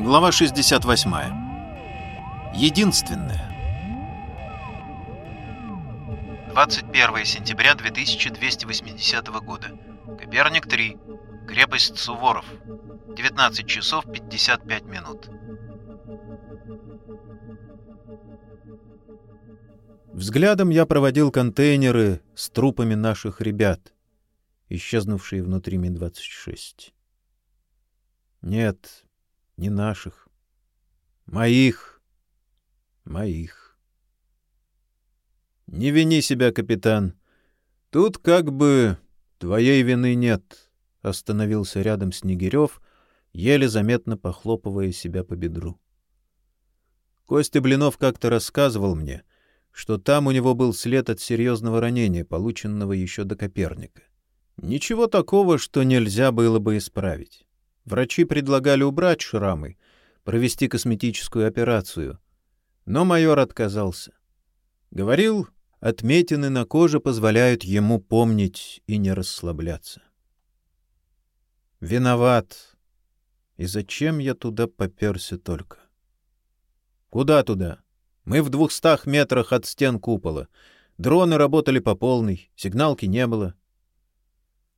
Глава 68. Единственное. 21 сентября 2280 года. Коперник 3. Крепость Суворов. 19 часов 55 минут. Взглядом я проводил контейнеры с трупами наших ребят, исчезнувшие внутри Ми-26. Нет, не наших. Моих. Моих. Не вини себя, капитан. Тут как бы твоей вины нет, — остановился рядом Снегирев, еле заметно похлопывая себя по бедру. Костя Блинов как-то рассказывал мне, что там у него был след от серьезного ранения, полученного еще до Коперника. Ничего такого, что нельзя было бы исправить. Врачи предлагали убрать шрамы, провести косметическую операцию. Но майор отказался. Говорил, отметины на коже позволяют ему помнить и не расслабляться. Виноват. И зачем я туда поперся только? Куда туда? Мы в двухстах метрах от стен купола. Дроны работали по полной, сигналки не было.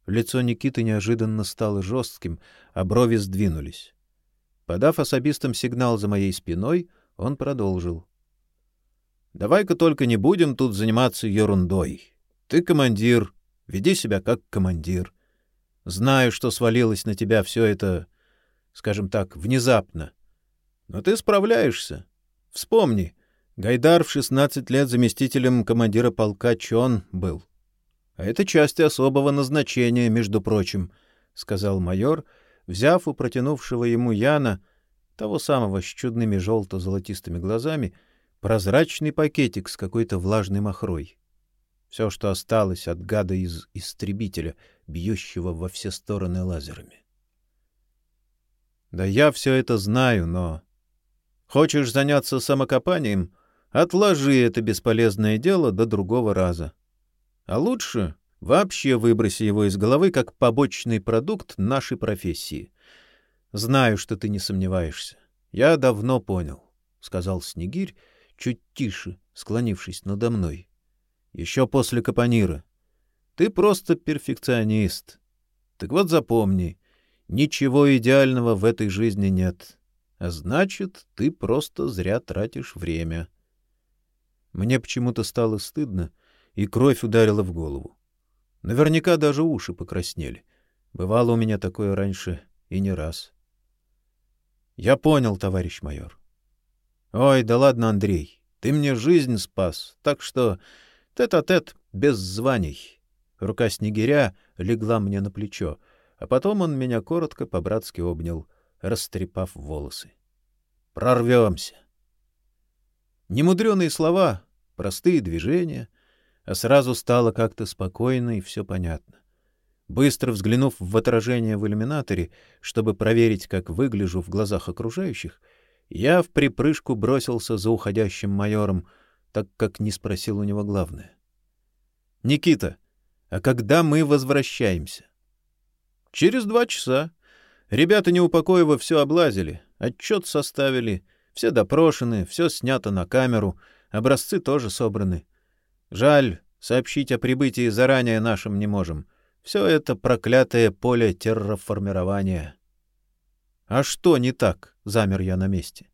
Лицо Никиты неожиданно стало жестким, а брови сдвинулись. Подав особистам сигнал за моей спиной, он продолжил. — Давай-ка только не будем тут заниматься ерундой. Ты командир, веди себя как командир. Знаю, что свалилось на тебя все это, скажем так, внезапно. Но ты справляешься. Вспомни, Гайдар в 16 лет заместителем командира полка Чон был. А это часть особого назначения, между прочим, — сказал майор, взяв у протянувшего ему Яна, того самого с чудными желто-золотистыми глазами, прозрачный пакетик с какой-то влажной махрой. Все, что осталось от гада из истребителя, бьющего во все стороны лазерами. Да я все это знаю, но... Хочешь заняться самокопанием? Отложи это бесполезное дело до другого раза. А лучше вообще выброси его из головы как побочный продукт нашей профессии. Знаю, что ты не сомневаешься. Я давно понял, — сказал Снегирь, чуть тише, склонившись надо мной. Еще после Капонира. Ты просто перфекционист. Так вот запомни, ничего идеального в этой жизни нет. А значит, ты просто зря тратишь время. Мне почему-то стало стыдно, и кровь ударила в голову. Наверняка даже уши покраснели. Бывало у меня такое раньше и не раз. Я понял, товарищ майор. Ой, да ладно, Андрей, ты мне жизнь спас, так что тет-а-тет без званий. Рука снегиря легла мне на плечо, а потом он меня коротко по-братски обнял, растрепав волосы. Прорвемся. Немудреные слова, простые движения — а сразу стало как-то спокойно и все понятно. Быстро взглянув в отражение в иллюминаторе, чтобы проверить, как выгляжу в глазах окружающих, я в припрыжку бросился за уходящим майором, так как не спросил у него главное. — Никита, а когда мы возвращаемся? — Через два часа. Ребята Неупокоева все облазили, отчет составили, все допрошены, все снято на камеру, образцы тоже собраны. Жаль, сообщить о прибытии заранее нашим не можем. Все это проклятое поле терраформирования. А что не так? Замер я на месте.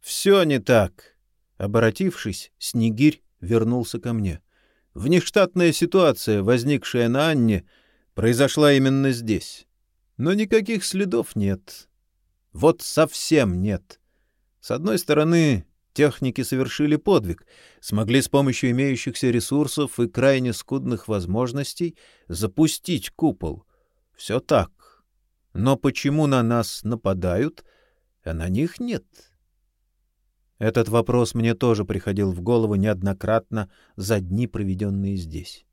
Все не так. Оборотившись, Снегирь вернулся ко мне. Внештатная ситуация, возникшая на Анне, произошла именно здесь. Но никаких следов нет. Вот совсем нет. С одной стороны, Техники совершили подвиг, смогли с помощью имеющихся ресурсов и крайне скудных возможностей запустить купол. Все так. Но почему на нас нападают, а на них нет? Этот вопрос мне тоже приходил в голову неоднократно за дни, проведенные здесь.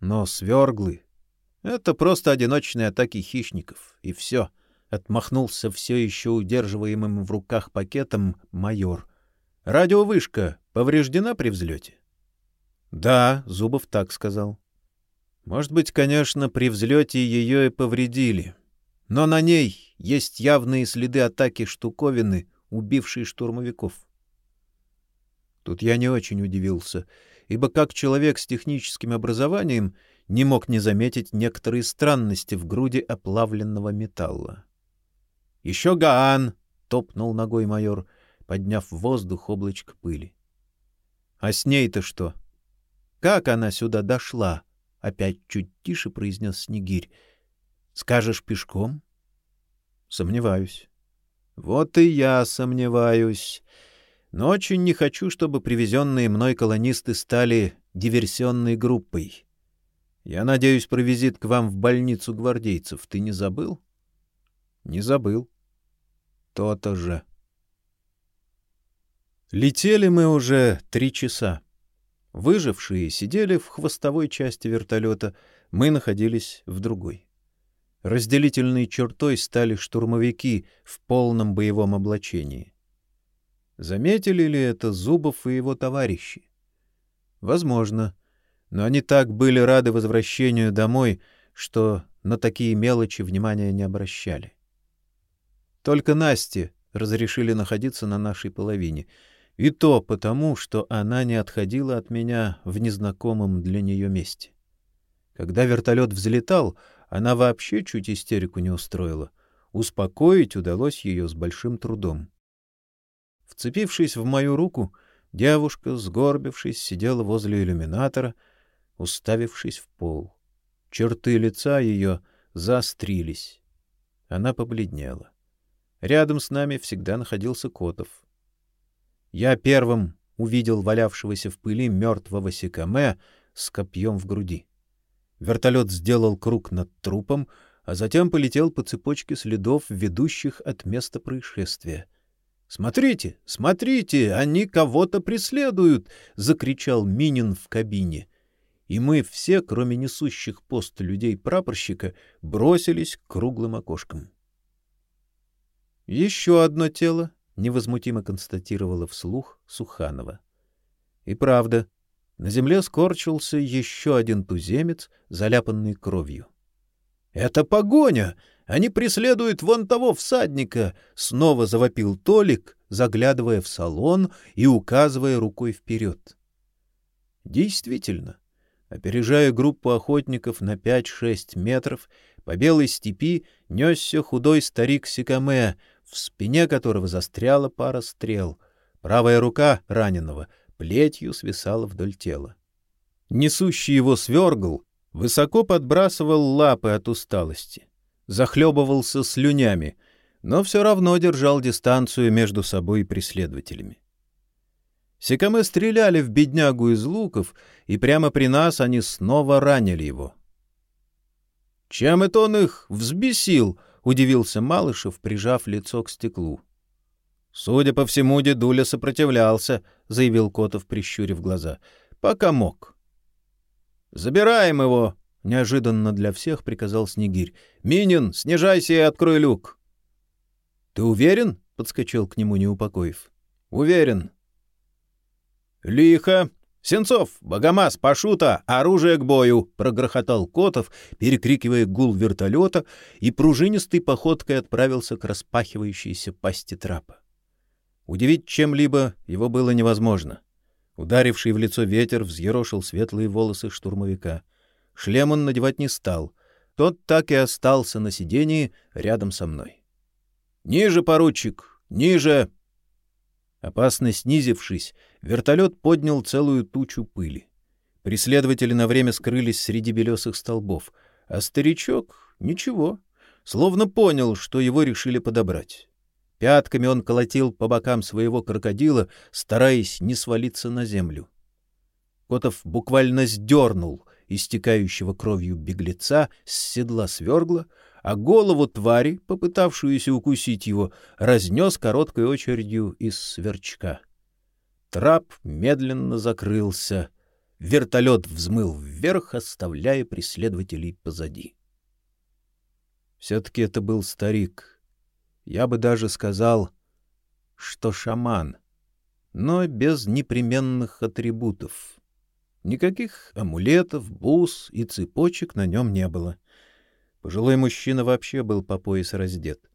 Но сверглы — это просто одиночные атаки хищников, и все — отмахнулся все еще удерживаемым в руках пакетом майор. Радиовышка повреждена при взлете? Да, Зубов так сказал. Может быть, конечно, при взлете ее и повредили. Но на ней есть явные следы атаки штуковины, убившей штурмовиков. Тут я не очень удивился, ибо как человек с техническим образованием не мог не заметить некоторые странности в груди оплавленного металла. — Еще Гаан! — топнул ногой майор, подняв в воздух облачко пыли. — А с ней-то что? Как она сюда дошла? — опять чуть тише произнес Снегирь. — Скажешь пешком? — Сомневаюсь. — Вот и я сомневаюсь. Но очень не хочу, чтобы привезенные мной колонисты стали диверсионной группой. Я надеюсь про визит к вам в больницу гвардейцев. Ты не забыл? Не забыл. То-то же. Летели мы уже три часа. Выжившие сидели в хвостовой части вертолета, мы находились в другой. Разделительной чертой стали штурмовики в полном боевом облачении. Заметили ли это Зубов и его товарищи? Возможно но они так были рады возвращению домой, что на такие мелочи внимания не обращали. Только Насте разрешили находиться на нашей половине, и то потому, что она не отходила от меня в незнакомом для нее месте. Когда вертолет взлетал, она вообще чуть истерику не устроила. Успокоить удалось ее с большим трудом. Вцепившись в мою руку, девушка, сгорбившись, сидела возле иллюминатора — уставившись в пол. Черты лица ее заострились. Она побледнела. Рядом с нами всегда находился Котов. Я первым увидел валявшегося в пыли мертвого Сикаме с копьем в груди. Вертолет сделал круг над трупом, а затем полетел по цепочке следов, ведущих от места происшествия. «Смотрите, смотрите, они кого-то преследуют!» — закричал Минин в кабине и мы все, кроме несущих пост людей прапорщика, бросились к круглым окошкам. Еще одно тело невозмутимо констатировала вслух Суханова. И правда, на земле скорчился еще один туземец, заляпанный кровью. Это погоня, они преследуют вон того всадника, снова завопил Толик, заглядывая в салон и указывая рукой вперед. Действительно, Опережая группу охотников на пять-шесть метров, по белой степи несся худой старик Сикаме, в спине которого застряла пара стрел. Правая рука раненого плетью свисала вдоль тела. Несущий его свергл высоко подбрасывал лапы от усталости, захлебывался слюнями, но все равно держал дистанцию между собой и преследователями. Секамы стреляли в беднягу из луков, и прямо при нас они снова ранили его. — Чем это он их взбесил? — удивился Малышев, прижав лицо к стеклу. — Судя по всему, дедуля сопротивлялся, — заявил Котов, прищурив глаза. — Пока мог. — Забираем его! — неожиданно для всех приказал Снегирь. — Минин, снижайся и открой люк. — Ты уверен? — подскочил к нему Неупокоев. — Уверен. «Лихо! Сенцов, Богомаз, Пашута, оружие к бою!» — прогрохотал Котов, перекрикивая гул вертолета, и пружинистой походкой отправился к распахивающейся пасти трапа. Удивить чем-либо его было невозможно. Ударивший в лицо ветер взъерошил светлые волосы штурмовика. Шлем он надевать не стал. Тот так и остался на сидении рядом со мной. «Ниже, поручик! Ниже!» Опасно снизившись, вертолет поднял целую тучу пыли. Преследователи на время скрылись среди белесых столбов, а старичок — ничего, словно понял, что его решили подобрать. Пятками он колотил по бокам своего крокодила, стараясь не свалиться на землю. Котов буквально сдернул истекающего кровью беглеца с седла свергла, а голову твари, попытавшуюся укусить его, разнес короткой очередью из сверчка. Трап медленно закрылся. Вертолет взмыл вверх, оставляя преследователей позади. Все-таки это был старик. Я бы даже сказал, что шаман, но без непременных атрибутов. Никаких амулетов, бус и цепочек на нем не было. Пожилой мужчина вообще был по пояс раздет.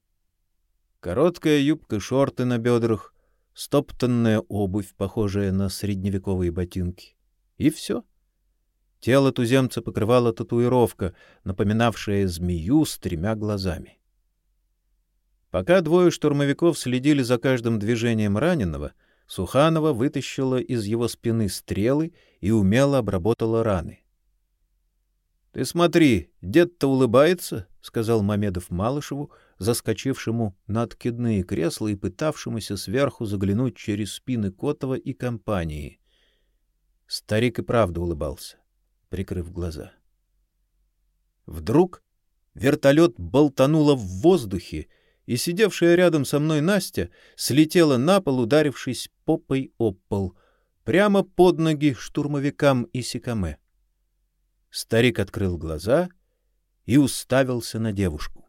Короткая юбка-шорты на бедрах, стоптанная обувь, похожая на средневековые ботинки. И все. Тело туземца покрывала татуировка, напоминавшая змею с тремя глазами. Пока двое штурмовиков следили за каждым движением раненого, Суханова вытащила из его спины стрелы и умело обработала раны. — Ты смотри, дед-то улыбается, — сказал Мамедов Малышеву, заскочившему на откидные кресла и пытавшемуся сверху заглянуть через спины Котова и компании. Старик и правда улыбался, прикрыв глаза. Вдруг вертолет болтануло в воздухе, и сидевшая рядом со мной Настя слетела на пол, ударившись попой об пол, прямо под ноги штурмовикам и Сикаме. Старик открыл глаза и уставился на девушку.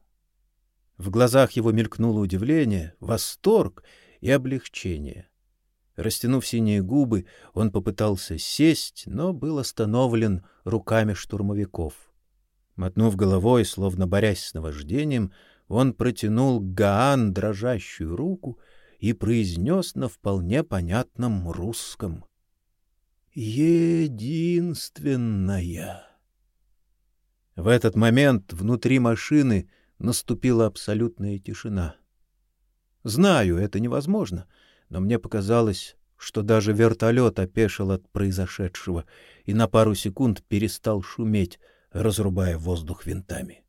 В глазах его мелькнуло удивление, восторг и облегчение. Растянув синие губы, он попытался сесть, но был остановлен руками штурмовиков. Мотнув головой, словно борясь с наваждением, он протянул Гаан дрожащую руку и произнес на вполне понятном русском: "Единственная". В этот момент внутри машины наступила абсолютная тишина. Знаю, это невозможно, но мне показалось, что даже вертолет опешил от произошедшего и на пару секунд перестал шуметь, разрубая воздух винтами.